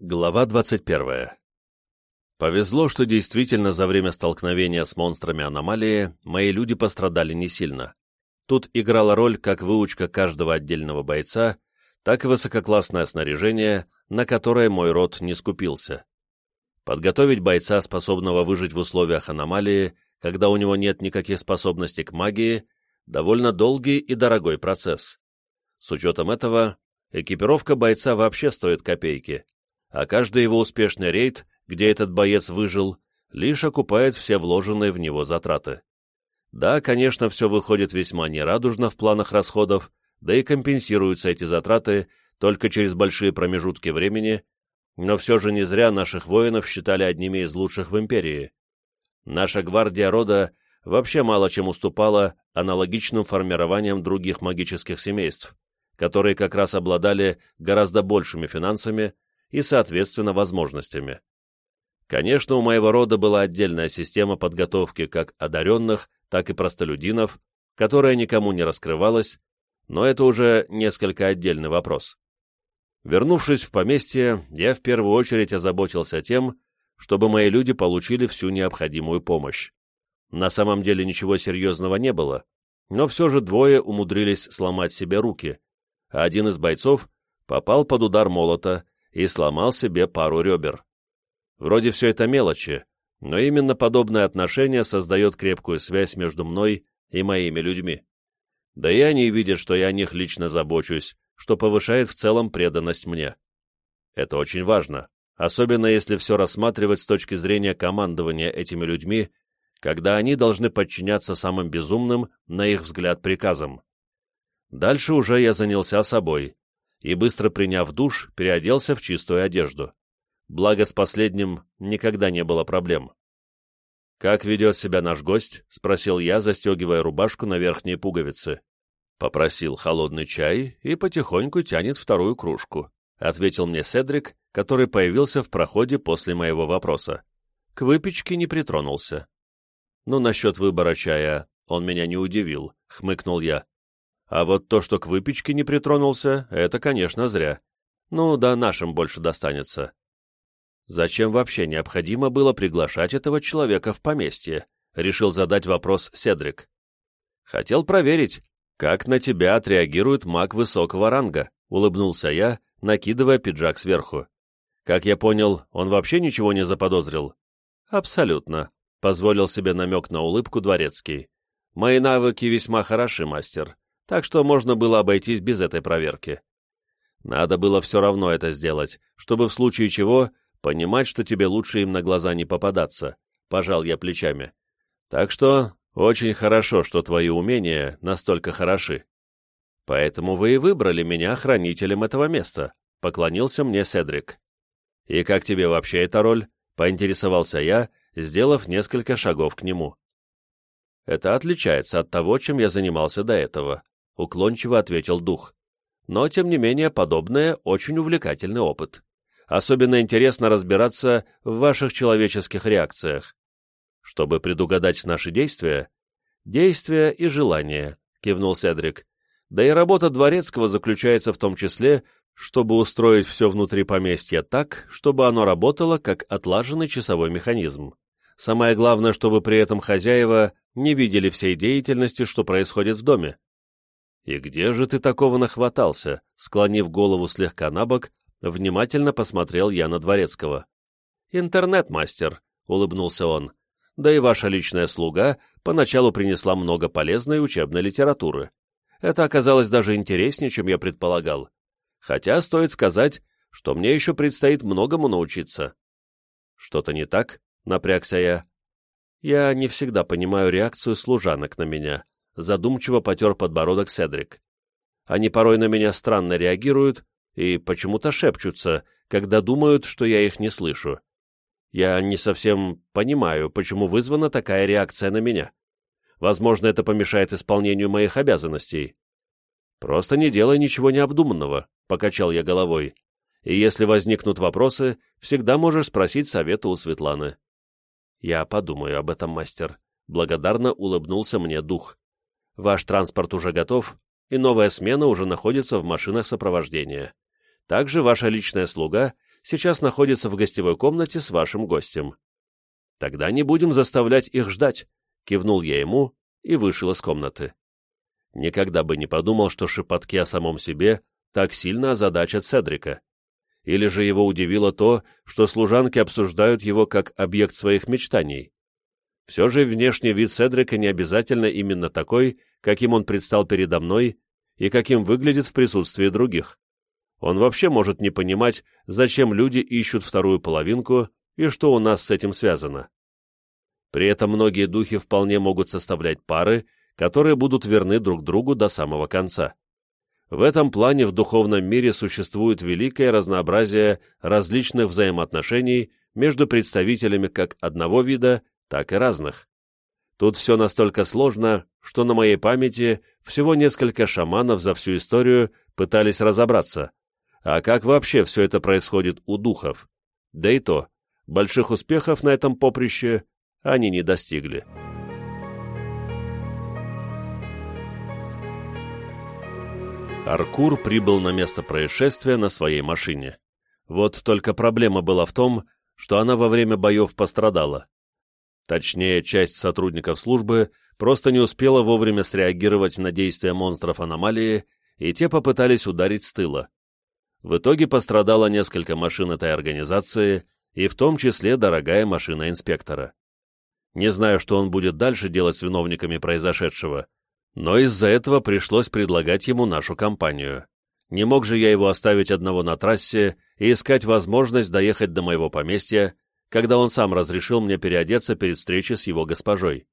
Глава 21. Повезло, что действительно за время столкновения с монстрами аномалии мои люди пострадали не сильно. Тут играла роль как выучка каждого отдельного бойца, так и высококлассное снаряжение, на которое мой род не скупился. Подготовить бойца, способного выжить в условиях аномалии, когда у него нет никаких способностей к магии, довольно долгий и дорогой процесс. С учетом этого, экипировка бойца вообще стоит копейки, а каждый его успешный рейд, где этот боец выжил, лишь окупает все вложенные в него затраты. Да, конечно, все выходит весьма нерадужно в планах расходов, да и компенсируются эти затраты только через большие промежутки времени, но все же не зря наших воинов считали одними из лучших в империи. Наша гвардия рода вообще мало чем уступала аналогичным формированиям других магических семейств, которые как раз обладали гораздо большими финансами и, соответственно, возможностями. Конечно, у моего рода была отдельная система подготовки как одаренных, так и простолюдинов, которая никому не раскрывалась, но это уже несколько отдельный вопрос. Вернувшись в поместье, я в первую очередь озаботился тем, чтобы мои люди получили всю необходимую помощь. На самом деле ничего серьезного не было, но все же двое умудрились сломать себе руки, а один из бойцов попал под удар молота и сломал себе пару ребер. Вроде все это мелочи, но именно подобное отношение создает крепкую связь между мной и моими людьми. Да и они видят, что я о них лично забочусь, что повышает в целом преданность мне. Это очень важно, особенно если все рассматривать с точки зрения командования этими людьми, когда они должны подчиняться самым безумным, на их взгляд, приказам. Дальше уже я занялся собой, и, быстро приняв душ, переоделся в чистую одежду. Благо, с последним никогда не было проблем. «Как ведет себя наш гость?» — спросил я, застегивая рубашку на верхние пуговицы. Попросил холодный чай и потихоньку тянет вторую кружку, — ответил мне Седрик, который появился в проходе после моего вопроса. К выпечке не притронулся. «Ну, насчет выбора чая он меня не удивил», — хмыкнул я. А вот то, что к выпечке не притронулся, это, конечно, зря. Ну, да нашим больше достанется. Зачем вообще необходимо было приглашать этого человека в поместье? Решил задать вопрос Седрик. Хотел проверить, как на тебя отреагирует маг высокого ранга, улыбнулся я, накидывая пиджак сверху. Как я понял, он вообще ничего не заподозрил? Абсолютно, позволил себе намек на улыбку дворецкий. Мои навыки весьма хороши, мастер так что можно было обойтись без этой проверки. Надо было все равно это сделать, чтобы в случае чего понимать, что тебе лучше им на глаза не попадаться, пожал я плечами. Так что очень хорошо, что твои умения настолько хороши. Поэтому вы и выбрали меня хранителем этого места, поклонился мне Седрик. И как тебе вообще эта роль? поинтересовался я, сделав несколько шагов к нему. Это отличается от того, чем я занимался до этого, — уклончиво ответил дух. «Но, тем не менее, подобное очень увлекательный опыт. Особенно интересно разбираться в ваших человеческих реакциях. Чтобы предугадать наши действия...» «Действия и желания», — кивнул Седрик. «Да и работа дворецкого заключается в том числе, чтобы устроить все внутри поместья так, чтобы оно работало как отлаженный часовой механизм. Самое главное, чтобы при этом хозяева не видели всей деятельности, что происходит в доме. «И где же ты такого нахватался?» Склонив голову слегка на бок, внимательно посмотрел я на Дворецкого. «Интернет-мастер», — улыбнулся он. «Да и ваша личная слуга поначалу принесла много полезной учебной литературы. Это оказалось даже интереснее, чем я предполагал. Хотя стоит сказать, что мне еще предстоит многому научиться». «Что-то не так?» — напрягся я. «Я не всегда понимаю реакцию служанок на меня», задумчиво потер подбородок Седрик. Они порой на меня странно реагируют и почему-то шепчутся, когда думают, что я их не слышу. Я не совсем понимаю, почему вызвана такая реакция на меня. Возможно, это помешает исполнению моих обязанностей. Просто не делай ничего необдуманного, — покачал я головой. И если возникнут вопросы, всегда можешь спросить совета у Светланы. Я подумаю об этом, мастер. Благодарно улыбнулся мне дух. Ваш транспорт уже готов, и новая смена уже находится в машинах сопровождения. Также ваша личная слуга сейчас находится в гостевой комнате с вашим гостем. Тогда не будем заставлять их ждать, кивнул я ему и вышел из комнаты. Никогда бы не подумал, что шепотки о самом себе так сильно озадачат Седрика. Или же его удивило то, что служанки обсуждают его как объект своих мечтаний. Все же внешний вид Седрика не обязательно именно такой, каким он предстал передо мной и каким выглядит в присутствии других. Он вообще может не понимать, зачем люди ищут вторую половинку и что у нас с этим связано. При этом многие духи вполне могут составлять пары, которые будут верны друг другу до самого конца. В этом плане в духовном мире существует великое разнообразие различных взаимоотношений между представителями как одного вида, так и разных. Тут все настолько сложно, что на моей памяти всего несколько шаманов за всю историю пытались разобраться, а как вообще все это происходит у духов. Да и то, больших успехов на этом поприще они не достигли. Аркур прибыл на место происшествия на своей машине. Вот только проблема была в том, что она во время боев пострадала. Точнее, часть сотрудников службы просто не успела вовремя среагировать на действия монстров аномалии, и те попытались ударить с тыла. В итоге пострадало несколько машин этой организации, и в том числе дорогая машина инспектора. Не знаю, что он будет дальше делать с виновниками произошедшего, но из-за этого пришлось предлагать ему нашу компанию. Не мог же я его оставить одного на трассе и искать возможность доехать до моего поместья, когда он сам разрешил мне переодеться перед встречей с его госпожой.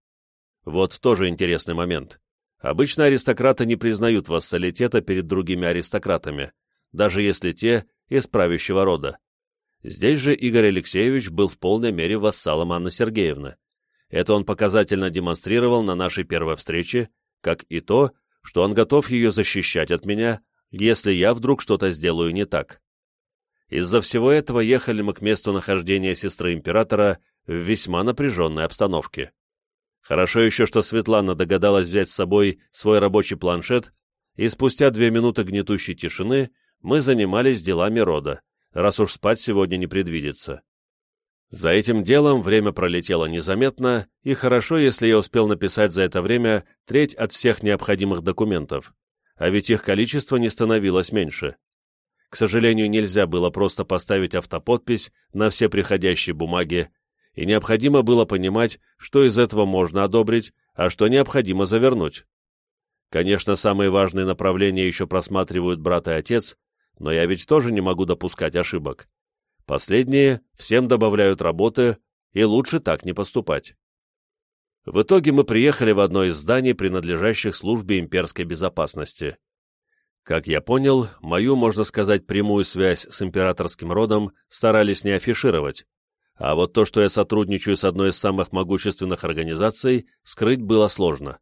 Вот тоже интересный момент. Обычно аристократы не признают вассалитета перед другими аристократами, даже если те из правящего рода. Здесь же Игорь Алексеевич был в полной мере вассалом Анны Сергеевны. Это он показательно демонстрировал на нашей первой встрече, как и то, что он готов ее защищать от меня, если я вдруг что-то сделаю не так. Из-за всего этого ехали мы к месту нахождения сестры императора в весьма напряженной обстановке. Хорошо еще, что Светлана догадалась взять с собой свой рабочий планшет, и спустя две минуты гнетущей тишины мы занимались делами рода, раз уж спать сегодня не предвидится. За этим делом время пролетело незаметно, и хорошо, если я успел написать за это время треть от всех необходимых документов, а ведь их количество не становилось меньше. К сожалению, нельзя было просто поставить автоподпись на все приходящие бумаги, и необходимо было понимать, что из этого можно одобрить, а что необходимо завернуть. Конечно, самые важные направления еще просматривают брат и отец, но я ведь тоже не могу допускать ошибок. Последние всем добавляют работы, и лучше так не поступать. В итоге мы приехали в одно из зданий, принадлежащих службе имперской безопасности. Как я понял, мою, можно сказать, прямую связь с императорским родом старались не афишировать, а вот то, что я сотрудничаю с одной из самых могущественных организаций, скрыть было сложно.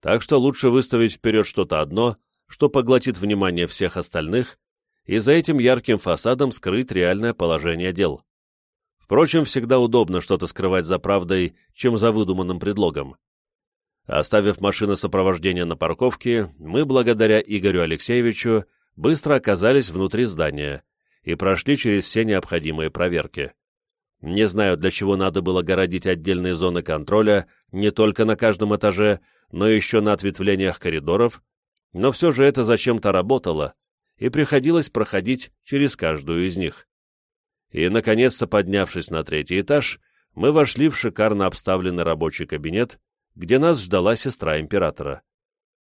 Так что лучше выставить вперед что-то одно, что поглотит внимание всех остальных, и за этим ярким фасадом скрыть реальное положение дел. Впрочем, всегда удобно что-то скрывать за правдой, чем за выдуманным предлогом. Оставив машины сопровождения на парковке, мы, благодаря Игорю Алексеевичу, быстро оказались внутри здания и прошли через все необходимые проверки. Не знаю, для чего надо было городить отдельные зоны контроля не только на каждом этаже, но еще на ответвлениях коридоров, но все же это зачем-то работало, и приходилось проходить через каждую из них. И, наконец-то, поднявшись на третий этаж, мы вошли в шикарно обставленный рабочий кабинет, где нас ждала сестра императора.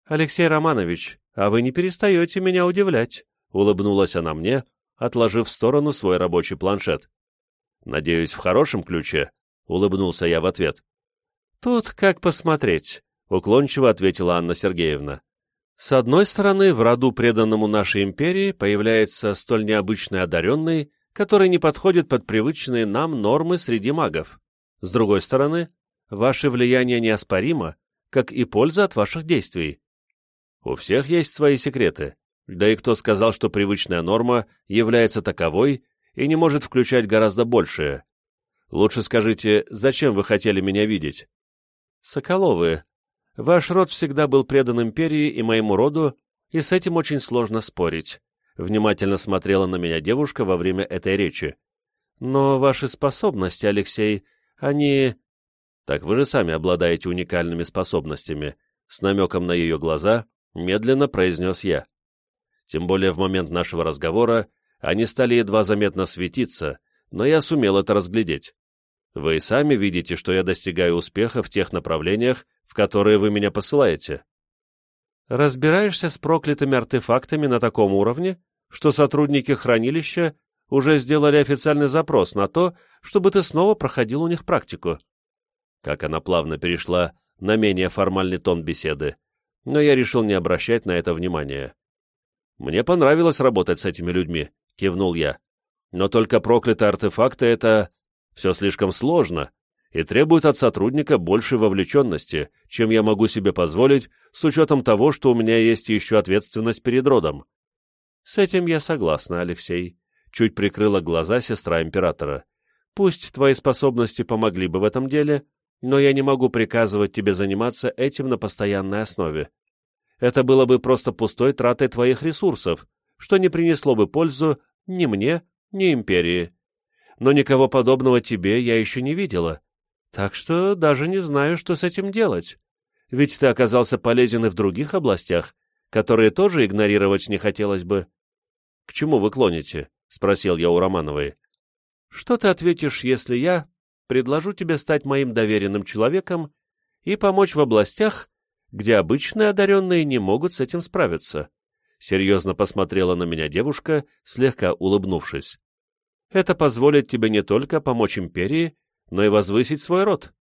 «Алексей Романович, а вы не перестаете меня удивлять», — улыбнулась она мне, отложив в сторону свой рабочий планшет. «Надеюсь, в хорошем ключе?» — улыбнулся я в ответ. «Тут как посмотреть», — уклончиво ответила Анна Сергеевна. С одной стороны, в роду, преданному нашей империи, появляется столь необычный одаренный, который не подходит под привычные нам нормы среди магов. С другой стороны, ваше влияние неоспоримо, как и польза от ваших действий. У всех есть свои секреты, да и кто сказал, что привычная норма является таковой и не может включать гораздо большее? Лучше скажите, зачем вы хотели меня видеть? Соколовы, Ваш род всегда был предан империи и моему роду, и с этим очень сложно спорить. внимательно смотрела на меня девушка во время этой речи. «Но ваши способности, Алексей, они...» «Так вы же сами обладаете уникальными способностями», с намеком на ее глаза, медленно произнес я. Тем более в момент нашего разговора они стали едва заметно светиться, но я сумел это разглядеть. Вы и сами видите, что я достигаю успеха в тех направлениях, в которые вы меня посылаете. Разбираешься с проклятыми артефактами на таком уровне, что сотрудники хранилища уже сделали официальный запрос на то, чтобы ты снова проходил у них практику. Как она плавно перешла на менее формальный тон беседы, но я решил не обращать на это внимания. «Мне понравилось работать с этими людьми», — кивнул я. «Но только проклятые артефакты — это... все слишком сложно и требует от сотрудника большей вовлеченности, чем я могу себе позволить, с учетом того, что у меня есть еще ответственность перед родом». «С этим я согласна, Алексей», — чуть прикрыла глаза сестра императора. «Пусть твои способности помогли бы в этом деле, но я не могу приказывать тебе заниматься этим на постоянной основе. Это было бы просто пустой тратой твоих ресурсов, что не принесло бы пользу ни мне, ни империи. Но никого подобного тебе я еще не видела, так что даже не знаю, что с этим делать. Ведь ты оказался полезен и в других областях, которые тоже игнорировать не хотелось бы. — К чему вы клоните? — спросил я у Романовой. — Что ты ответишь, если я предложу тебе стать моим доверенным человеком и помочь в областях, где обычные одаренные не могут с этим справиться. Серьезно посмотрела на меня девушка, слегка улыбнувшись. Это позволит тебе не только помочь империи, но и возвысить свой род.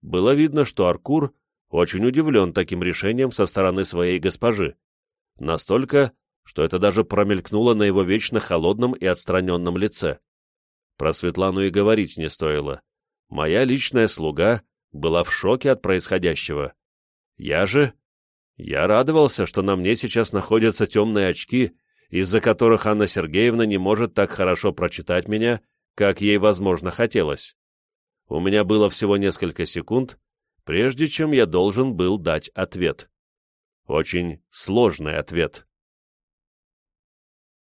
Было видно, что Аркур очень удивлен таким решением со стороны своей госпожи. Настолько, что это даже промелькнуло на его вечно холодном и отстраненном лице. Про Светлану и говорить не стоило. Моя личная слуга была в шоке от происходящего. Я же... Я радовался, что на мне сейчас находятся темные очки, из-за которых Анна Сергеевна не может так хорошо прочитать меня, как ей, возможно, хотелось. У меня было всего несколько секунд, прежде чем я должен был дать ответ. Очень сложный ответ.